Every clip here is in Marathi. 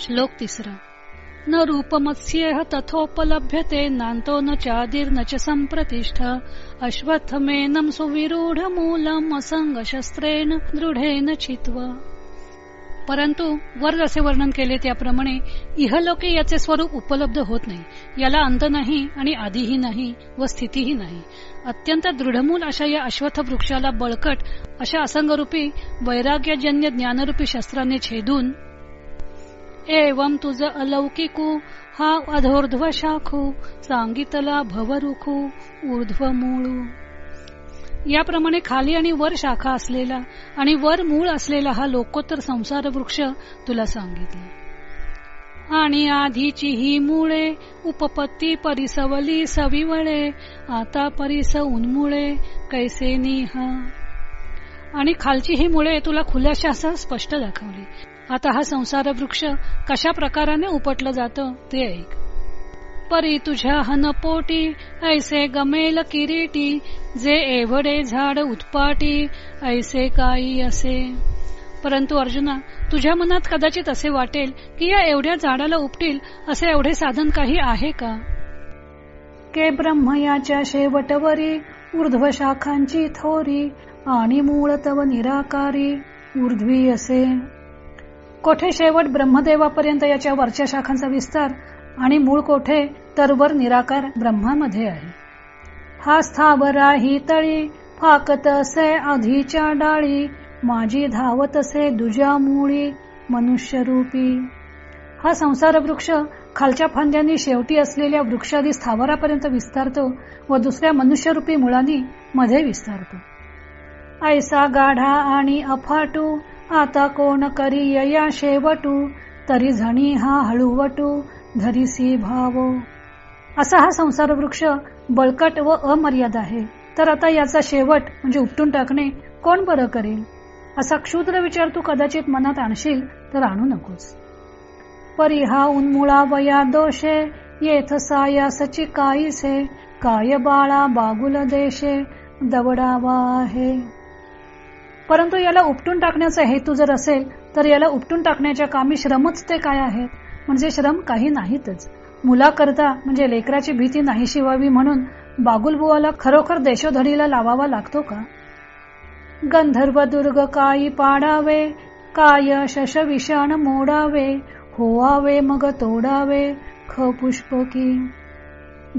श्लोक तिसरा. न रूपमत्स्येह तथोपलभ्यते नान्तो न चादिर न च संप्रतिष्ठ अश्वत्थमेनं सुविरूढ मूलम असंग दृढेन छित्व परंतु वर जसे वर्णन केले त्याप्रमाणे इहलोके याचे स्वरूप उपलब्ध होत नाही. याला अंत नाही आणि आधीही नाही व स्थितीही नाही. अत्यंत दृढमूल अशा या अश्वत्थ वृक्षाला बळकट अशा असंगरूपी वैराग्यजन्य ज्ञानरूपी शस्त्राने छेदून एवम तुझ अलौकिकू हा अधोर्ध्व शाखू सांगितला भवरुखू ऊर्ध्व मूळू याप्रमाणे खाली आणि वर शाखा असलेला आणि वर मूळ असलेला हा लोकोत्तर संसार वृक्ष तुला सांगितला. आणि आधीची ही मुळे उपपत्ती परिसवली सविवळे आता परिस उन्मुळे कैसे निहा आणि खालची ही मुळे तुला खुल्याशा स्पष्ट दाखवली. आता हा संसार वृक्ष कशा प्रकाराने उपटलं जातं ते ऐक. परी तुझ्या हनपोटी ऐसे गमेल किरीटी जे एवढे झाड उत्पाटी ऐसे काही असे. परंतु अर्जुना तुझ्या मनात कदाचित असे वाटेल की या एवढ्या झाडाला उपटील असे एवढे साधन काही आहे का? के ब्रह्मयाच्या शेवटवरी ऊर्ध्व शाखांची थोरी आणि मूळ तव निराकारी ऊर्ध्वी असे. कोठे शेवट ब्रह्मदेवापर्यंत याच्या वरच्या शाखांचा विस्तार आणि मूळ कोठे तरवर निराकार ब्रह्मामध्ये आहे. हा स्थावरा ही तळी फाकत असे आधीच्या डाळी माझी धावत असे दुजा मुळी मनुष्य रूपी हा संसार वृक्ष खालच्या फांद्यांनी शेवटी असलेल्या वृक्षादी स्थावरापर्यंत विस्तारतो व दुसऱ्या मनुष्यरूपी मुळांनी मध्ये विस्तारतो. ऐसा गाढा आणि अफाटू आता कोण करी या शेवटू? तरी झणी हा हळूवटू धरीसी भाव. असा हा संसार वृक्ष बळकट व अमर्याद आहे. तर आता याचा शेवट म्हणजे उपटून टाकणे कोण बरं करेल? असा क्षुद्र विचार तू कदाचित मनात आणशील तर आणू नकोस. परी हा उन्मुळा वया दोषे येथ सायासची काईसे काय बाळा बागुल देशे दवडावा आहे. परंतु याला उपटून टाकण्याचा हेतू जर असेल तर याला उपटून टाकण्याच्या कामी श्रमच ते काय आहेत? म्हणजे श्रम काही नाहीतच. मुलाकरता म्हणजे लेकराची भीती नाही शिवावी म्हणून बागुलबुवाला खरोखर देशोधडीला लावावा लागतो का? गंधर्व दुर्ग काई पाडावे काय शश विषाण मोडावे होवावे मग तोडावे ख पुष्प की.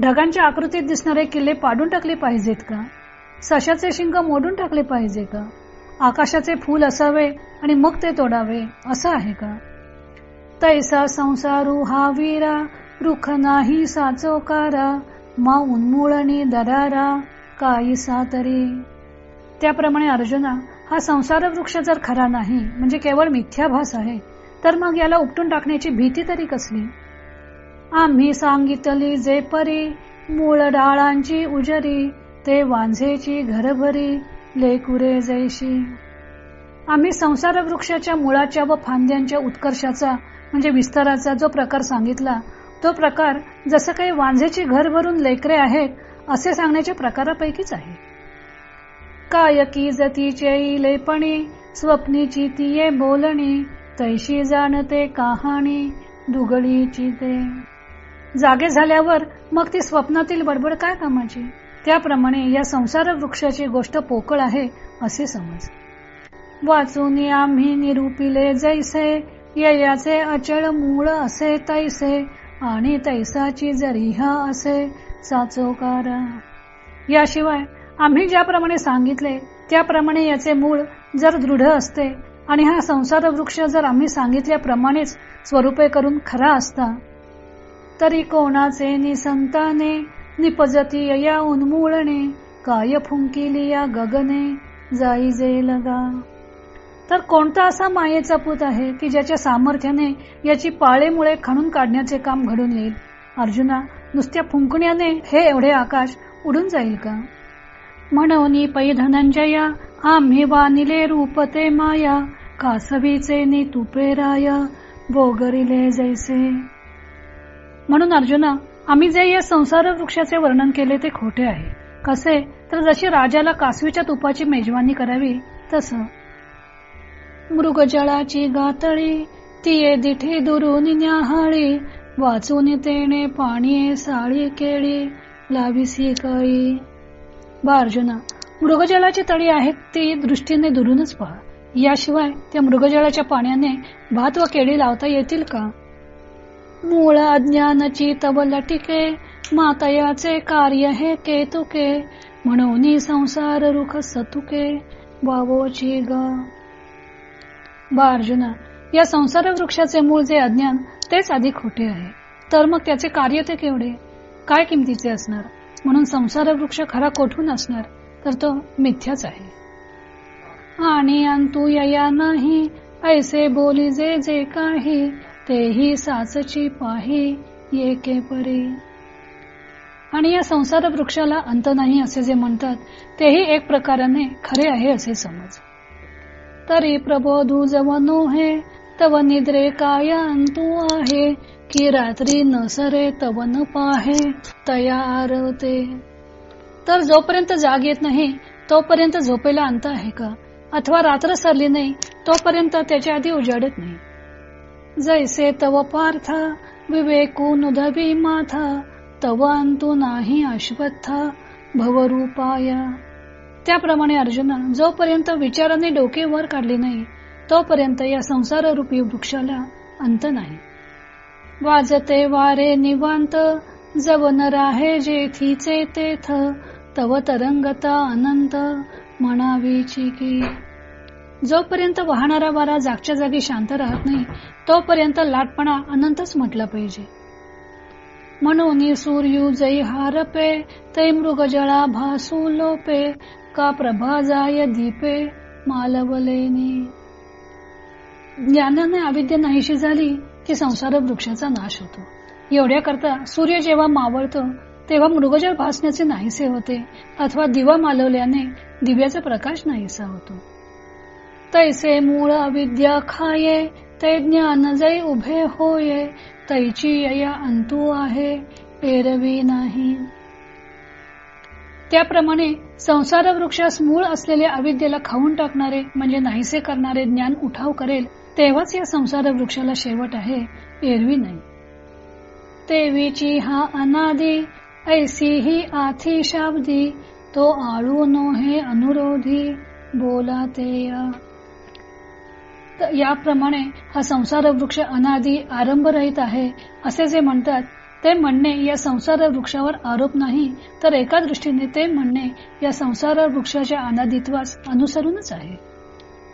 ढगांच्या आकृतीत दिसणारे किल्ले पाडून टाकले पाहिजेत का? सशाचे शिंग मोडून टाकले पाहिजे का? आकाशाचे फूल असावे आणि मग ते तोडावे असं आहे का? तैसा संसारू हा वीरा रुख नाही साचोकारा मा उन्मुळणी दरारा काईसा तरी त्याप्रमाणे अर्जुना हा संसार वृक्ष जर खरा नाही म्हणजे केवळ मिथ्याभास आहे तर मग याला उपटून टाकण्याची भीती तरी कसली? आम्ही सांगितली जे परी मूळ डाळांची उजरी ते वांझेची घरभरी लेकुरे जैशी. आम्ही संसार वृक्षाच्या मुळाच्या व फांद्यांच्या उत्कर्षाचा म्हणजे विस्ताराचा जो प्रकार सांगितला तो प्रकार जसं काही वांझेची घर भरून लेकरे आहेत असे सांगण्याच्या प्रकारापैकीच आहे. काय की जतीचे लेपणी स्वप्नीची तिये बोलणी तैशी जाणते कहाणी दुगळीची ते. जागे झाल्यावर मग ती स्वप्नातील बडबड काय कामाची? त्याप्रमाणे या संसार वृक्षाची गोष्ट पोकळ आहे असे समज. वाचून आम्ही निरूपिले जैसे ययाचे अचळ मूळ असे तैसे आणि तैसाची जरी हा असे साचोकारा याशिवाय आम्ही ज्याप्रमाणे सांगितले त्याप्रमाणे याचे मूळ जर दृढ असते आणि हा संसार वृक्ष जर आम्ही सांगितल्याप्रमाणेच स्वरूपे करून खरा असता तरी कोणाचे निसंताने निपजती या उन्मूळणे काय फुंकिली या गगने जाई जे लगा. तर कोणता असा मायेचा पूत आहे की ज्याच्या सामर्थ्याने याची पाळेमुळे खणून काढण्याचे काम घडून येईल? अर्जुना नुसत्या फुंकण्याने हे एवढे आकाश उडून जाईल का? म्हणून पै धनंजया आम्ही वानिले रूप ते माया कासवीचे नि तुपे राय बोगरिले जैसे. म्हणून अर्जुना आम्ही जे या संसार वृक्षाचे वर्णन केले ते खोटे आहे. कसे? तर जशी राजाला कासवीच्या तुपाची मेजवानी करावी तस. मृगजळाची गातळी ती दिठी दुरून न्याहाळी वाचून तेने पाणी साळी केळी लाविसी कळी. बा अर्जुना मृगजळाची तळी आहेत ती दृष्टीने दुरूनच पहा. याशिवाय त्या मृगजळाच्या पाण्याने भात व केळी लावता येतील का? मूळ अज्ञानाची तब लटिके मातयाचे कार्य हे केतुके म्हणून संसार रुख सतुके. वावोची ग बा अर्जुना या संसार वृक्षाचे मूळ जे अज्ञान तेच अधिक खोटे आहे. तर मग त्याचे कार्य ते केवढे? काय किमतीचे असणार? म्हणून संसार वृक्ष खरा कोठून असणार? तर तो मिथ्याच आहे. आणि अंतू या नाही ऐसे बोली जे जे काही. तेही साचची पाही येके परी. आणि या संसार वृक्षाला अंत नाही असे जे म्हणतात तेही एक प्रकाराने खरे आहे असे समज. तरी प्रबोधू जवनो हे तव निद्रे काय अंतू आहे की रात्री न सरे पाहे तया आरवते तर जोपर्यंत जाग येत नाही तोपर्यंत झोपेला अंत आहे का? अथवा रात्र सरली नाही तोपर्यंत त्याच्या आधी उजाडत नाही. जैसे तव पार्थ विवेकून नुधवी माथा तव अंतू नाही अश्वत्थ भवरूपाय। त्याप्रमाणे अर्जुना जोपर्यंत विचाराने डोके वर काढले नाही तोपर्यंत या संसार रूपी वृक्षाला अंत नाही. वाजते वारे निवांत जवन राहे जेथीचे तेथ तव तरंगता अनंत म्हणावीची की। जोपर्यंत वाहणारा वारा जागच्या जागी शांत राहत नाही तोपर्यंत लाटपणा अनंतच म्हटला पाहिजे. म्हणून सूर्यू जै हारपे तै मृग जळा भासू लोपे का प्रभा जाय दीपे मालवलेनी ज्ञानाने अविद्या नाहीशी झाली की संसार वृक्षाचा नाश होतो. एवढ्या करता सूर्य जेव्हा मावळतो तेव्हा मृगजळ भासण्याचे नाहीसे होते अथवा दिवा मालवल्याने दिव्याचा प्रकाश नाहीसा होतो. तैसे मूळ अविद्या खाये ते ज्ञान जै उभे होये तैची यया अंतू आहे एरवी नाही. त्याप्रमाणे संसार वृक्षास मूळ असलेल्या अविद्येला खाऊन टाकणारे म्हणजे नाहीसे करणारे ज्ञान उठाव करेल तेव्हाच या संसार वृक्षाला शेवट आहे एरवी नाही. तेवीची हा अनादी ऐसी ही आथी शाब्दी तो आळू नो हे अनुरोधी बोला तर याप्रमाणे हा संसार वृक्ष अनादी आरंभ रहित आहे असे जे म्हणतात ते म्हणणे या संसार वृक्षावर आरोप नाही तर एका दृष्टीने ते म्हणणे या संसार वृक्षाच्या अनादित्वास अनुसरूनच आहे.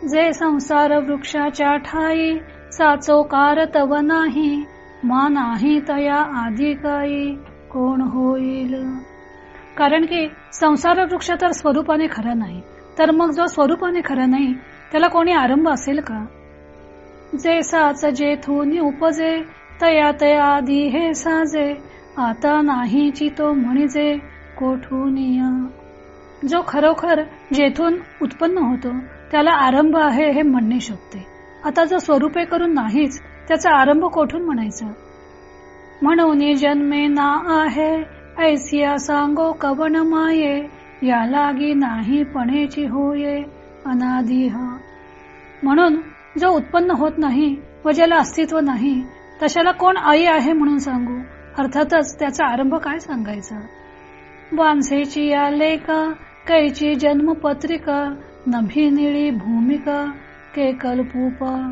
जे संसार वृक्षाच्या ठाई साचोकार तव नाही मा नाही तया आधी काही कोण होईल? कारण की संसार वृक्ष तर स्वरूपाने खरा नाही तर मग जो स्वरूपाने खरा नाही त्याला कोणी आरंभ असेल का? जे साच जेथून उपजे तया तया आधी हे साजे. आता नाही तो म्हणजे कोठून जो खरोखर जेथून उत्पन्न होतो त्याला आरंभ आहे हे म्हणणे शकते आता जो स्वरूपे करून नाहीच त्याचा आरंभ कोठून म्हणायचा? म्हणून जन्मे ना आहे ऐसिया सांगो कवन माये या लागी नाही पणेची होये अनादिहा म्हणून जो उत्पन्न होत नाही व ज्याला अस्तित्व नाही तशाला कोण आई आहे म्हणून सांगू? अर्थातच त्याचा आरंभ काय सांगायचा? वानसेची या लेखा कैची जन्मपत्रिका नभी निळी भूमिका के कल्पूपा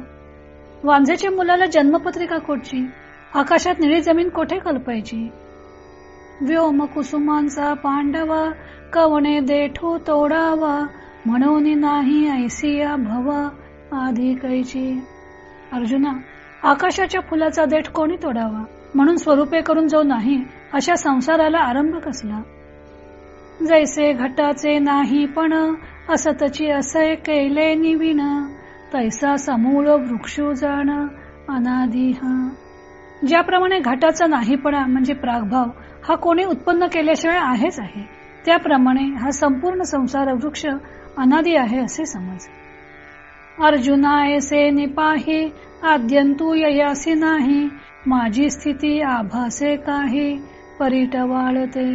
वांझेच्या मुलाला जन्मपत्रिका कोठची? आकाशात निळी जमीन कोठे कल्पायची? व्योम कुसुमांचा पांडवा कवणे देठू तोडावा म्हणून नाही ऐसिया भवा. आधी कैची. अर्जुना आकाशाच्या फुलाचा देठ कोणी तोडावा? म्हणून स्वरूपे करून जो नाही अशा संसाराला आरंभ कसला? जैसे घटाचे नाही पण असतची असे केले निविण तैसा समूळ वृक्ष जाण अनादिह. ज्याप्रमाणे घटाचा नाहीपणा म्हणजे प्रागभाव हा कोणी उत्पन्न केल्याशिवाय आहेच आहे त्याप्रमाणे हा संपूर्ण संसार वृक्ष अनादी आहे असे समज. अर्जुना ऐसे निपाही आद्यंतू ययासी नाही माझी स्थिती आभासे काही परिटवाळते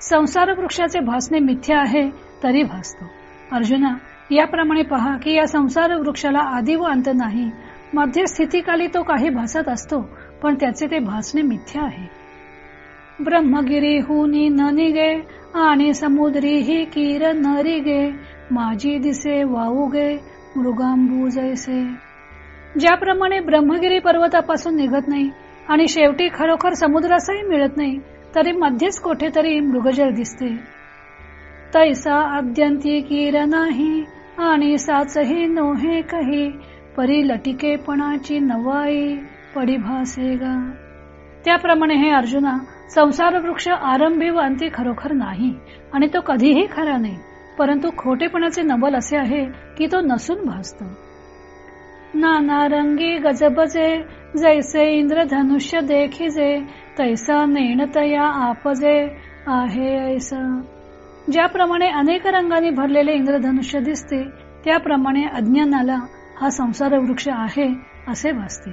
संसार वृक्षाचे भासणे मिथ्या आहे तरी भासतो. अर्जुना याप्रमाणे पहा की या संसार वृक्षाला आधी व अंत नाही. मध्य स्थितीकाली तो काही भासत असतो पण त्याचे ते भासणे मिथ्या आहे. ब्रह्मगिरी हुनी न निगे आणि समुद्री ही किर नरिगे माझी दिसे वाऊगे मृगांबू जैसे ज्याप्रमाणे ब्रह्मगिरी पर्वतापासून निघत नाही आणि शेवटी खरोखर समुद्रासही मिळत नाही तरी मध्येच कोठेतरी मृगजल दिसते. तैसा अद्यंती किर नाही आणि साचही नोहे कही परी लटिकेपणाची नवाई पडी भासेगा. त्याप्रमाणे हे अर्जुना संसार वृक्ष आरंभी व अंती खरोखर नाही आणि तो कधीही खरा नाही परंतु खोटेपणाचे नवल असे आहे की तो नसून भासतो. नाना रंगी गजबजे जैसे इंद्रधनुष्य देखिजे तैसा नेणतया आपजे आहे ऐसा. ज्याप्रमाणे अनेक रंगांनी भरलेले इंद्रधनुष्य दिसते त्याप्रमाणे अज्ञानाला हा संसार वृक्ष आहे असे भासते.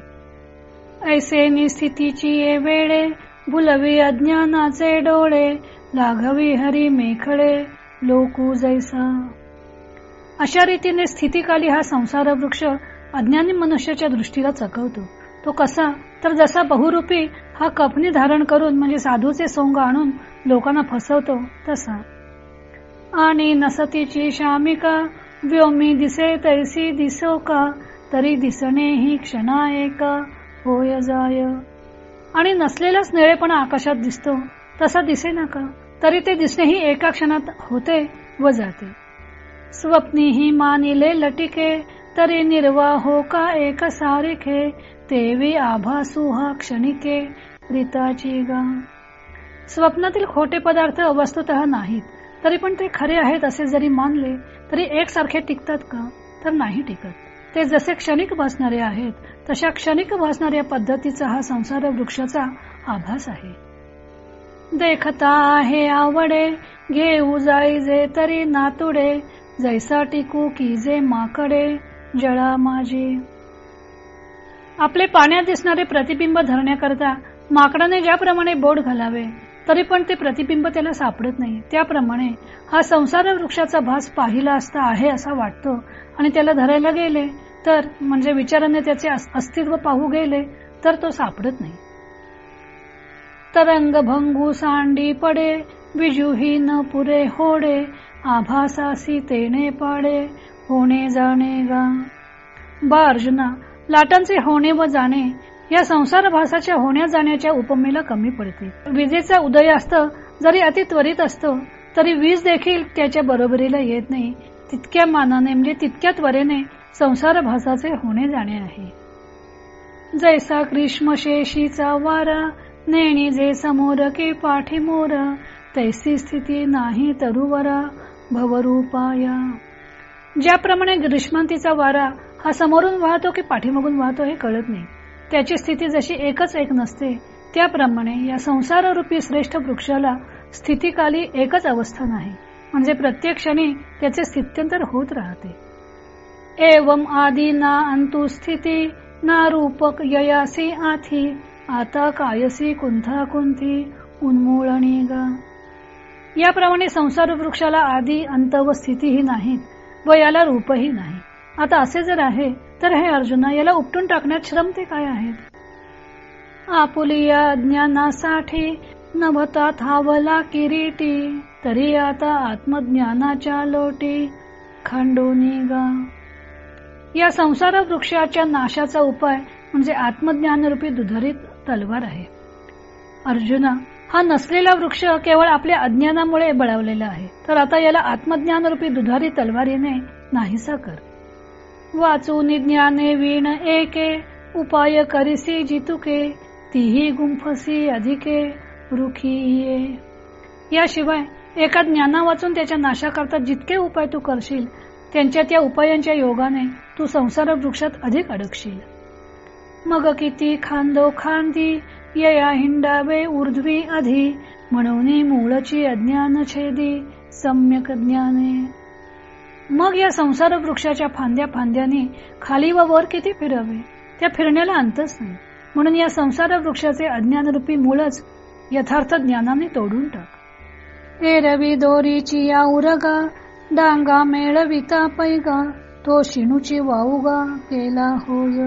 ऐसे निस्थितीची ये वेळे बुलवी अज्ञानाचे डोळे लाघवी हरी मेखळे लोकू जैसा. अशा रीतीने स्थितीकाली हा संसार वृक्ष अज्ञानी मनुष्याच्या दृष्टीला चकवतो. तो कसा? तर जसा बहुरूपी हा कपनी धारण करून म्हणजे साधूचे सोंग आणून लोकांना फसवतो तसा. आणि नसतीची शामिका व्योमी दिसे तैसी दिसो का तरी दिसणे ही क्षणा एका होय जाय. आणि नसलेलाच निळेपणा आकाशात दिसतो. तसा दिसे का? तरी ते दिसणे ही एका क्षणात होते व जाते. स्वप्नी ही मानिले लटिके तरी निर्वा हो का एक सारिखे? तेवी आभासू हा क्षणिके रिताची गा. स्वप्नातील खोटे पदार्थ वस्तुत नाहीत. तरी पण ते खरे आहेत असे जरी मानले तरी एकसारखे टिकतात का? तर नाही टिकत. ते जसे क्षणिक भासणारे आहेत तशा क्षणिक भासणाऱ्या पद्धतीचा हा संसार वृक्षाचा आभास आहे. देखता आहे आवडे घेऊ जाईजे तरी नातुडे जैसा टिकू की जे माकडे जळा माझी. आपले पाण्यात दिसणारे प्रतिबिंब धरण्याकरता माकडाने ज्याप्रमाणे बोट घालावे तरी पण ते प्रतिबिंब त्याला सापडत नाही. त्याप्रमाणे हा संसार वृक्षाचा भास पाहिला असता आहे असा वाटतो आणि त्याला धरायला गेले तर म्हणजे विचाराने त्याचे अस्तित्व पाहू गेले तर तो सापडत नाही. तरंग भंगू सांडी पडे विजुही न पुरे होडे आभासासी तेने पाडे होणे जाणे गा. बा अर्जुना लाटांचे होणे व जाणे या संसार भासाच्या होण्या जाण्याच्या उपमेला कमी पडते विजेचा उदयास्त जरी अति त्वरित असतो तरी वीज देखील त्याच्या बरोबरीला येत नाही. तितक्या मानाने म्हणजे तितक्या त्वरेने संसार भासाचे होणे जाणे आहे. जैसा ग्रीष्म शेषीचा वारा नेणी जे समोर की पाठीमोर तैसी स्थिती नाही तरुवरा भवरूपाया. ज्याप्रमाणे ग्रीष्मांतीचा वारा हा समोरून वाहतो की पाठीमागून वाहतो हे कळत नाही. त्याची स्थिती जशी एकच एक नसते त्याप्रमाणे या संसार रूपी श्रेष्ठ वृक्षाला स्थितीकाली एकच अवस्था नाही. म्हणजे प्रत्येक क्षणी त्याचे स्थित्यंतर होत राहते. एवम आदी ना अंतु स्थिती ना रूपक ययासी आथी। आता कायसी कुंथा कुंथी उन्मूळणी याप्रमाणे संसार वृक्षाला आधी अंत व स्थितीही नाहीत व याला रूपही नाही. आता असे जर आहे तर हे अर्जुना याला उपटून टाकण्यात श्रम ते काय आहेत? आपुलिया ज्ञानासाठी नभता थावला किरीटी तरी आता आत्मज्ञानाच्या लोटी खंडोनी गा। या संसार वृक्षाच्या नाशाचा उपाय म्हणजे आत्मज्ञान रूपी तलवार आहे. अर्जुना हा नसलेला वृक्ष केवळ आपल्या अज्ञानामुळे बळावलेला आहे तर आता याला आत्मज्ञान रूपी दुधारी तलवारीने नाहीसा कर. वाचून ज्ञाने वीण एके उपाय करिसी जितुके तीही गुंफसी अधिके रुखी याशिवाय एका ज्ञाना वाचून त्याच्या नाशाकरता जितके उपाय तू करशील त्यांच्या त्या उपायांच्या योगाने तू संसार वृक्षात अधिक अडकशील. मग किती खांदो खांदी यया हिंडावे ऊर्ध्वी आधी म्हणून मूळची अज्ञान छेदी सम्यक ज्ञाने. मग या संसार वृक्षाच्या फांद्या फांद्याने खाली व वर किती फिरावे? त्या फिरण्याला अंतच नाही. म्हणून या संसार वृक्षाचे अज्ञानरूपी मूळच यथार्थ ज्ञानाने तोडून टाक. एरवी दोरीची या उरगा डांगा मेळविता पैगा तो शिणूची वाऊगा केला होय.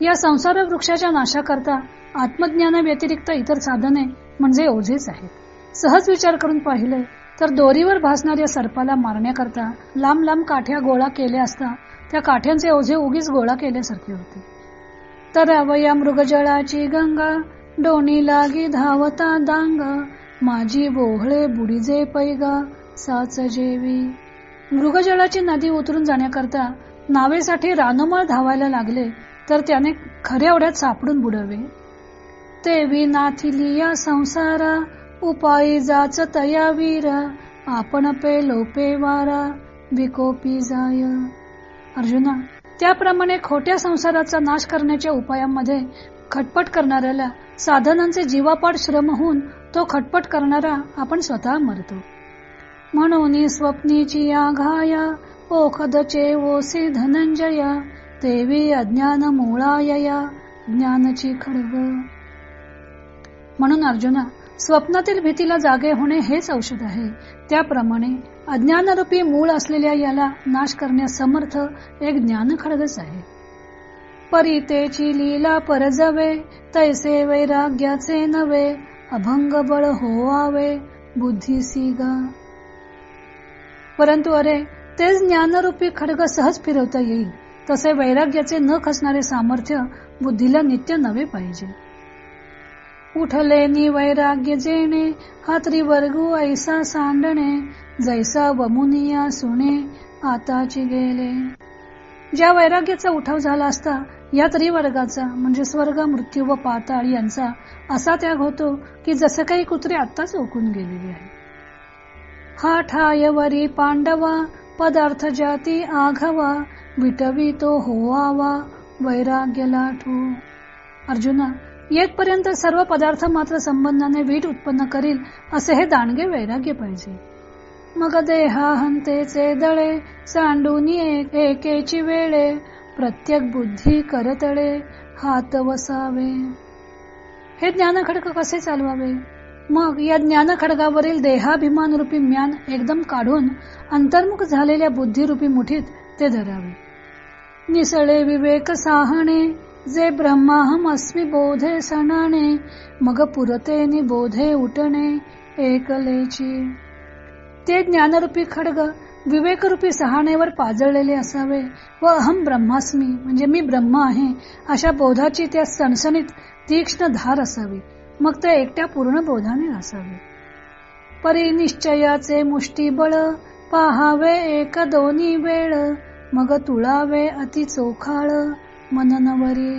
या संसार वृक्षाच्या नाशाकरता आत्मज्ञाना व्यतिरिक्त इतर साधने म्हणजे ओझेच आहेत. सहज विचार करून पाहिले तर दोरीवर भासणाऱ्या सर्पाला मारण्याकरता लांब लांब काठ्या गोळा केल्या असता त्या काठ्यांचे ओझे उगीच गोळा केल्यासारखे होते. तर अवया मृगजळाची गंगा डोणी लागी धावता दांग माझी बोहळे बुडीजे पैगा साचजेवी मृगजळाची नदी उतरून जाण्याकरता नावेसाठी रानमळ धावायला लागले तर त्याने खऱ्या ओढ्यात सापडून बुडवे ते विनाथिली या संसारा उपायी जाच तया वीर आपण पे लोपे वारा विकोपी जाय. अर्जुना त्याप्रमाणे खोट्या संसाराचा नाश करण्याच्या उपायांमध्ये खटपट करणाऱ्याला साधनांचे जीवापाड श्रम होऊन तो खटपट करणारा आपण स्वतः मरतो. म्हणून स्वप्नीची आघाया ओखदचे ओसी धनंजया देवी अज्ञान मुळाया ज्ञानची खडग. म्हणून अर्जुना स्वप्नातील भीतीला जागे होणे हेच औषध आहे. त्याप्रमाणे अज्ञानरूपी मूळ असलेल्या याला नाश करण्यास समर्थ एक ज्ञान खडगच आहे. परितेची लीला परजवे तैसे वैराग्याचे नवे अभंग बळ होवावे बुद्धी सीगा. परंतु अरे तेच ज्ञानरूपी खडग सहज फिरवता येईल. तसे वैराग्याचे न खसणारे सामर्थ्य बुद्धीला नित्य नवे पाहिजे. उठले नि वैराग्य जेणे हा वर्गू ऐसा सांडणे जैसा वमुनिया सुणे आताची गेले. ज्या वैराग्याचा उठाव झाला असता या त्रिवर्गाचा म्हणजे स्वर्ग मृत्यू व पाताळ यांचा असा त्याग होतो की जसं काही कुत्रे आत्ताच ओकून गेलेले आहे हा ठायवरी पांडवा पदार्थ जाती आघवा विटवी तो होवावा वैराग्य लाठू. अर्जुना येतपर्यंत सर्व पदार्थ मात्र संबंधाने वीट उत्पन्न करील असे हे दांडगे वैराग्य पाहिजे. मग देहा हंतेचे दळे सांडून एकेची वेळे प्रत्येक बुद्धी करतळे हात वसावे. हे ज्ञान खडक कसे चालवावे? मग या ज्ञान खडगावरील देहाभिमान रूपी ज्ञान एकदम काढून अंतर्मुख झालेल्या बुद्धिरूपी मुठीत ते धरावे. निसळे विवेक साहणे जे ब्रह्माहम अस्मि बोधे सणाने मग पुरते निबोधे उठणे एकलेची. ते ज्ञानरूपी खडग विवेकरूपी सहाणेवर पाजळलेले असावे व अहम ब्रह्मास्मी म्हणजे मी ब्रह्म आहे अशा बोधाची त्या सणसणीत तीक्ष्ण धार असावी. मग ते एकट्या पूर्ण बोधाने असावे परी निश्चयाचे मुष्टी पाहावे एक दोन्ही वेळ मग तुळावे अति चोखाळ मननवरी.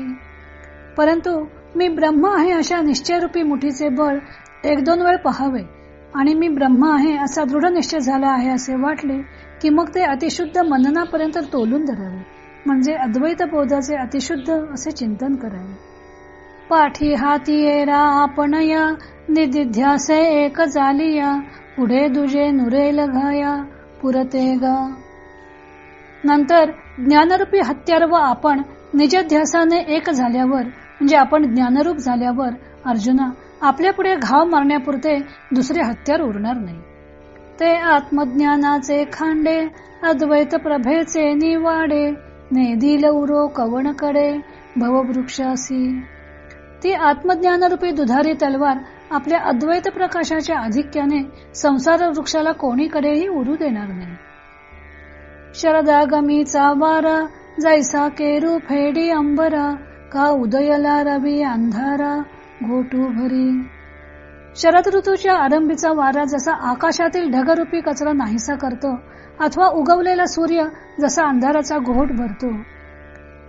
परंतु मी ब्रह्म आहे अशा निश्चयरूपी मुठीचे बळ एक दोन वेळ पहावे आणि मी ब्रह्म आहे असा दृढ निश्चय झाला आहे असे वाटले की मग ते अतिशुद्ध मननापर्यंत तोलून धरावे म्हणजे अद्वैत बोधाचे अतिशुद्ध असे चिंतन करावे. पाठी हाती येरा आपण या निधिध्यासे एक जालिया पुढे दुजे नुरेल घया पुरते गा. नंतर ज्ञानरूपी हत्यार व आपण निजध्यासाने एक झाल्यावर म्हणजे आपण ज्ञानरूप झाल्यावर अर्जुना आपल्या पुढे घाव मारण्यापुरते दुसरे हत्यार उरणार नाही. ते आत्मज्ञानाचे खांडे अद्वैत प्रभेचे निवाडे नेदिल उरो कवणकडे भववृक्षासी. ती आत्मज्ञानरूपी दुधारी तलवार आपल्या अद्वैत प्रकाशाच्या अधिक्याने संसार वृक्षाला कोणीकडेही उरू देणार नाही. शरदागमीचा वारा जैसा केरू फेडी अंबरा का उदयला रवी अंधारा घोटू भरी. शरद ऋतूच्या आरंभीचा वारा जसा आकाशातील ढगरूपी कचरा नाहीसा करतो अथवा उगवलेला सूर्य जसा अंधाराचा घोट भरतो.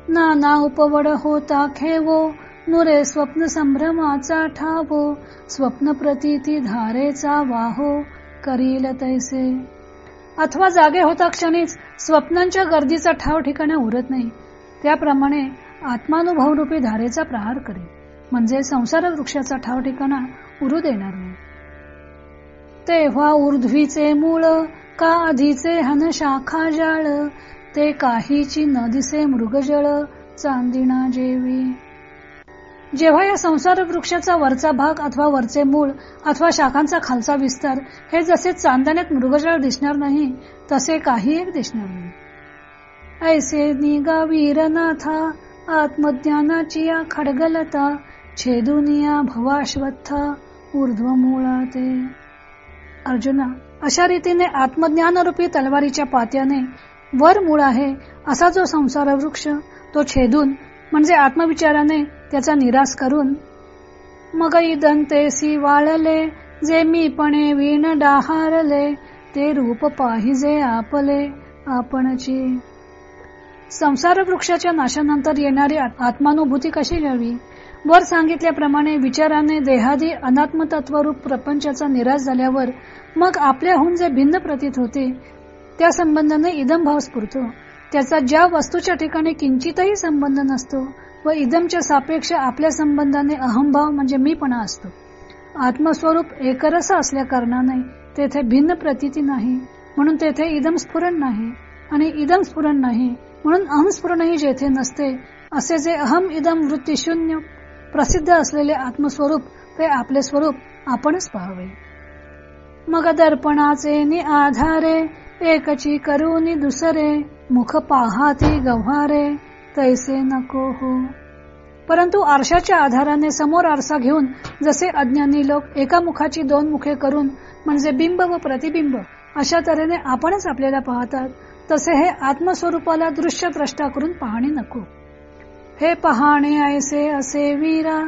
नाना उपवड होता खेवो नुरे स्वप्न संभ्रमाचा ठावो स्वप्न प्रतीती धारेचा वाहो करील तैसे. अथवा जागे होता क्षणीच स्वप्नांच्या गर्दीचा ठाव ठिकाणी उरत नाही. त्याप्रमाणे आत्मानुभव रूपी धारेचा प्रहार करेल. म्हणजे संसार वृक्षाचा ठाव ठिकाणा उरू देणार नाही. तेव्हा ऊर्ध्वीचे मूळ का आधीचे हन शाखा जाळ ते काहीची न दिसे मृगजळ चांदिणा जेवी. जेव्हा या संसार वृक्षाचा वरचा भाग अथवा वरचे मूळ अथवा शाखांचा खालचा विस्तार हे जसे चांदण्यात मृगजळ दिसणार नाही तसे काही एक दिसणार नाही. ऐसे निगा वीरनाथा आत्मज्ञानाची या खडगलता छेदुनिया भवाश्वत्थ ऊर्ध्व मुळाते अर्जुना अशा रीतीने आत्मज्ञानरूपी तलवारीच्या पात्याने वर मूळ आहे असा जो संसार वृक्ष तो छेदून म्हणजे आत्मविचाराने त्याचा निराश करून मग दंतेसी वाळले जे मीपणे वीण डाहारले ते रूप पाहिजे आपले आपणची. संसार वृक्षाच्या नाशानंतर येणारी आत्मानुभूती कशी घ्यावी? वर सांगितल्याप्रमाणे विचाराने देहादी अनात्म तत्वरूप प्रपंचाचा निराश झाल्यावर मग आपल्याहून जे भिन्न प्रतीत होते त्या संबंधाने इदम भाव स्फुरतो. त्याचा ज्या वस्तूच्या ठिकाणी किंचितही संबंध नसतो व इदमच्या सापेक्ष आपल्या संबंधाने अहमभाव म्हणजे मीपणा असतो. आत्मस्वरूप एकरस असल्या कारणाने तेथे भिन्न प्रतीती नाही म्हणून तेथे इदम स्फुरण नाही आणि इदम स्फुरण नाही म्हणून अहमस्फुरणही जेथे नसते असे जे अहम इदम वृत्ती शून्य प्रसिद्ध असलेले आत्मस्वरूप ते आपले स्वरूप आपणच पाहावे. मग दर्पणाचे नि आधारे एकची करूनी दुसरे मुख पाहाती गव्हारे तैसे नको हो परंतु आरशाच्या आधाराने समोर आरसा घेऊन जसे अज्ञानी लोक एका मुखाची दोन मुखे करून म्हणजे बिंब व प्रतिबिंब अशा तऱ्हेने आपणच आपल्याला पाहतात तसे हे आत्मस्वरूपाला दृश्य द्रष्टा करून पाहणे नको. हे पहाणे ऐसे असे वीरा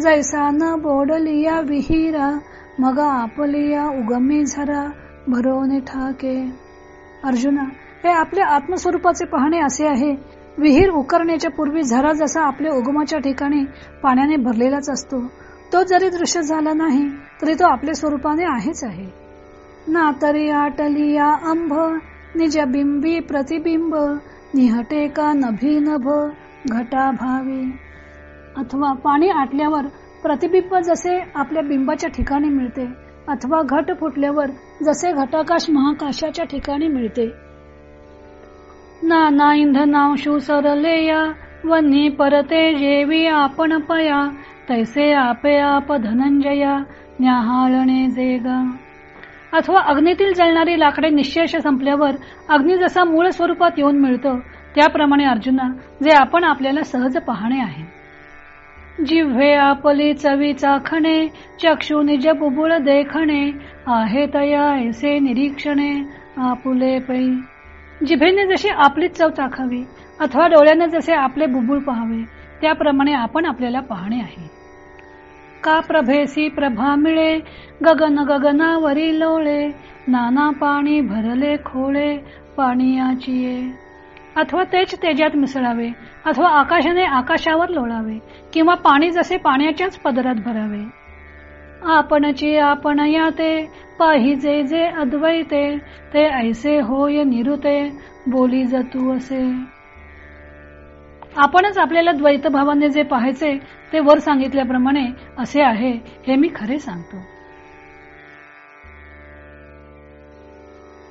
जैसा न बोडलिया विहीरा मग आपलिया उगमी झरा भरोने ठाके. अर्जुना हे आपल्या आत्मस्वरूपाचे पाहणे असे आहे विहीर उकरण्याच्या पूर्वी झरा जसा आपल्या उगमाच्या ठिकाणी पाण्याने भरलेलाच असतो तो जरी दृश्य झाला नाही तरी तो आपल्या स्वरूपाने आहेच आहे. ना तरी आटलिया अंभ निज बिंबी प्रतिबिंब निहटे का नभी नभ घटा भावी. अथवा पाणी आटल्यावर प्रतिबिंब जसे आपल्या बिंबाच्या ठिकाणी मिळते अथवा घट फुटल्यावर जसे घटाकाश महाकाशाच्या ठिकाणी मिळते नाना इंधनांशू सरलेया वन्ही परते जेवी आपण पया तैसे आपे आप धनंजया न्याहाळणे जेगा. अथवा अग्नीतील जळणारी लाकडे निश्चयश संपल्यावर अग्नी जसा मूळ स्वरूपात येऊन मिळतो त्याप्रमाणे अर्जुना जे आपण आपल्याला सहज पाहणे आहे. जिव्हे आपली चवी चाखणे चक्षु निज बुबुळ देखणे आहे तया ऐसे निरीक्षणे आपुले पै. जिभेने जशी आपलीच चव चाखावी अथवा डोळ्याने जसे आपले बुबुळ पहावे त्याप्रमाणे आपण आपल्याला पाहणे आहे. का प्रभेसी प्रभा मिळे गगन गगनावरी लोळे नाना पाणी भरले खोळे पाणीयाची अथवा तेच तेजात मिसळावे अथवा आकाशाने आकाशावर लोळावे किंवा पाणी जसे पाण्याच्याच पदरात भरावे. आपणची आपण याते पाहिजे जे अद्वैते ते ऐसे होय निरुते बोली जतू असे. आपणच आपल्याला द्वैत भावाने जे पाहायचे ते वर सांगितल्याप्रमाणे असे आहे हे मी खरे सांगतो.